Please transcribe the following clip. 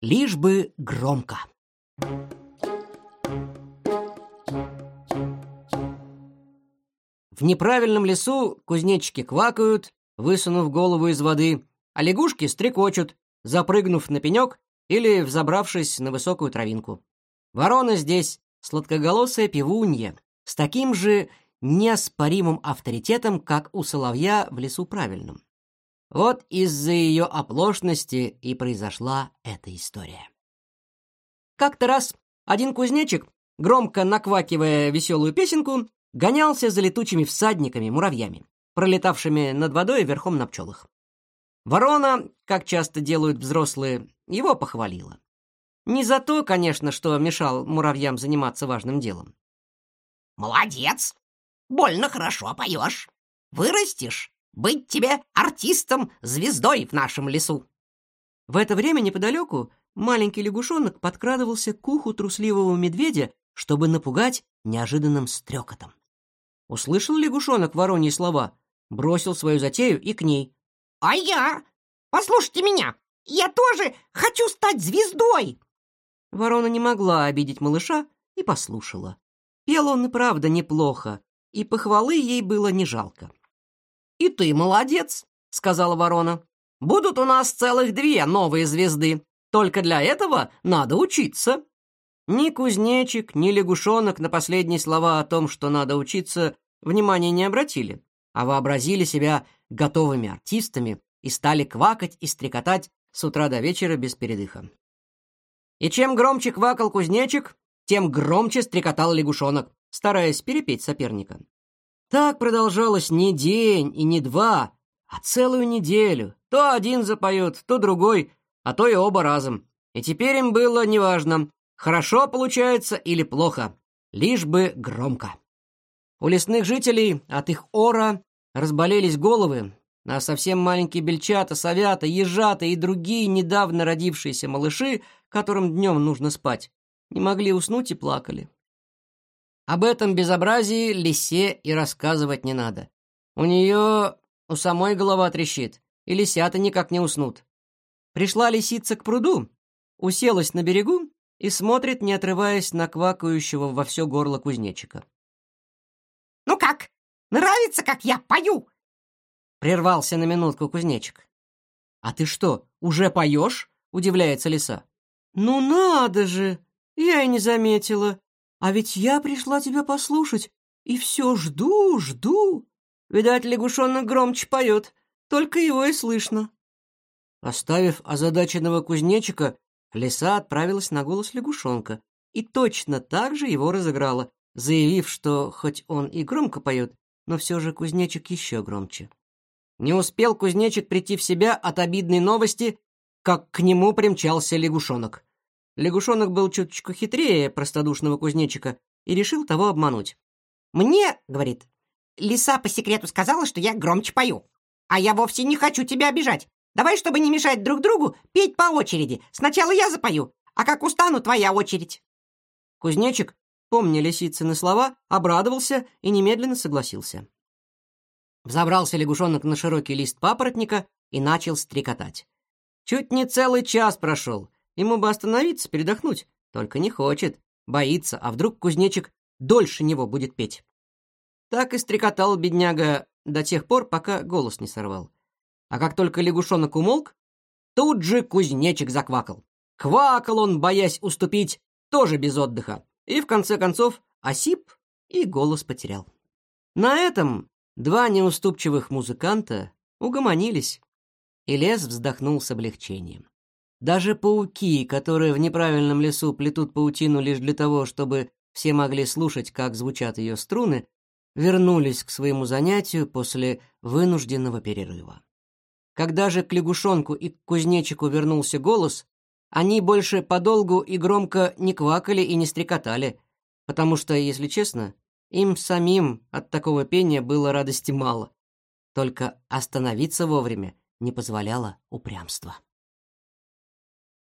лишь бы громко. В неправильном лесу кузнечики квакают, высунув голову из воды, а лягушки стрекочут, запрыгнув на пенек или взобравшись на высокую травинку. Ворона здесь сладкоголосая певунья, с таким же неоспоримым авторитетом, как у соловья в лесу правильном. Вот из-за ее оплошности и произошла эта история. Как-то раз один кузнечик, громко наквакивая веселую песенку, гонялся за летучими всадниками-муравьями, пролетавшими над водой верхом на пчелах. Ворона, как часто делают взрослые, его похвалила. Не за то, конечно, что мешал муравьям заниматься важным делом. «Молодец! Больно хорошо поешь. Вырастешь, быть тебе артистом, звездой в нашем лесу!» В это время неподалеку маленький лягушонок подкрадывался к уху трусливого медведя, чтобы напугать неожиданным стрекотом. Услышал лягушонок вороньи слова, бросил свою затею и к ней. «А я? Послушайте меня! Я тоже хочу стать звездой!» Ворона не могла обидеть малыша и послушала. Пел он и правда неплохо, и похвалы ей было не жалко. «И ты молодец», — сказала ворона. «Будут у нас целых две новые звезды. Только для этого надо учиться». Ни кузнечик, ни лягушонок на последние слова о том, что надо учиться, внимания не обратили, а вообразили себя готовыми артистами и стали квакать и стрекотать с утра до вечера без передыха. И чем громче квакал кузнечик, тем громче стрекотал лягушонок, стараясь перепеть соперника. Так продолжалось не день и не два, а целую неделю. То один запоет, то другой, а то и оба разом. И теперь им было неважно, хорошо получается или плохо, лишь бы громко. У лесных жителей от их ора разболелись головы, а совсем маленькие бельчата, совята, ежата и другие недавно родившиеся малыши, которым днем нужно спать, не могли уснуть и плакали. Об этом безобразии лисе и рассказывать не надо. У нее у самой голова трещит, и лисята никак не уснут. Пришла лисица к пруду, уселась на берегу и смотрит, не отрываясь на квакающего во все горло кузнечика. «Ну как, нравится, как я пою?» Прервался на минутку кузнечик. «А ты что, уже поешь?» — удивляется лиса. «Ну надо же! Я и не заметила. А ведь я пришла тебя послушать, и все жду, жду. Видать, лягушонок громче поет, только его и слышно. Оставив озадаченного кузнечика, лиса отправилась на голос лягушонка и точно так же его разыграла, заявив, что хоть он и громко поет, но все же кузнечик еще громче. Не успел кузнечик прийти в себя от обидной новости, как к нему примчался лягушонок. Лягушонок был чуточку хитрее простодушного кузнечика и решил того обмануть. «Мне, — говорит, — лиса по секрету сказала, что я громче пою. А я вовсе не хочу тебя обижать. Давай, чтобы не мешать друг другу, петь по очереди. Сначала я запою, а как устану, твоя очередь». Кузнечик, помня лисицыны слова, обрадовался и немедленно согласился. Взобрался лягушонок на широкий лист папоротника и начал стрекотать. Чуть не целый час прошел — Ему бы остановиться, передохнуть. Только не хочет. Боится, а вдруг кузнечик дольше него будет петь. Так и стрекотал бедняга до тех пор, пока голос не сорвал. А как только лягушонок умолк, тут же кузнечик заквакал. Квакал он, боясь уступить, тоже без отдыха. И в конце концов осип и голос потерял. На этом два неуступчивых музыканта угомонились, и лес вздохнул с облегчением. Даже пауки, которые в неправильном лесу плетут паутину лишь для того, чтобы все могли слушать, как звучат ее струны, вернулись к своему занятию после вынужденного перерыва. Когда же к лягушонку и к кузнечику вернулся голос, они больше подолгу и громко не квакали и не стрекотали, потому что, если честно, им самим от такого пения было радости мало. Только остановиться вовремя не позволяло упрямство.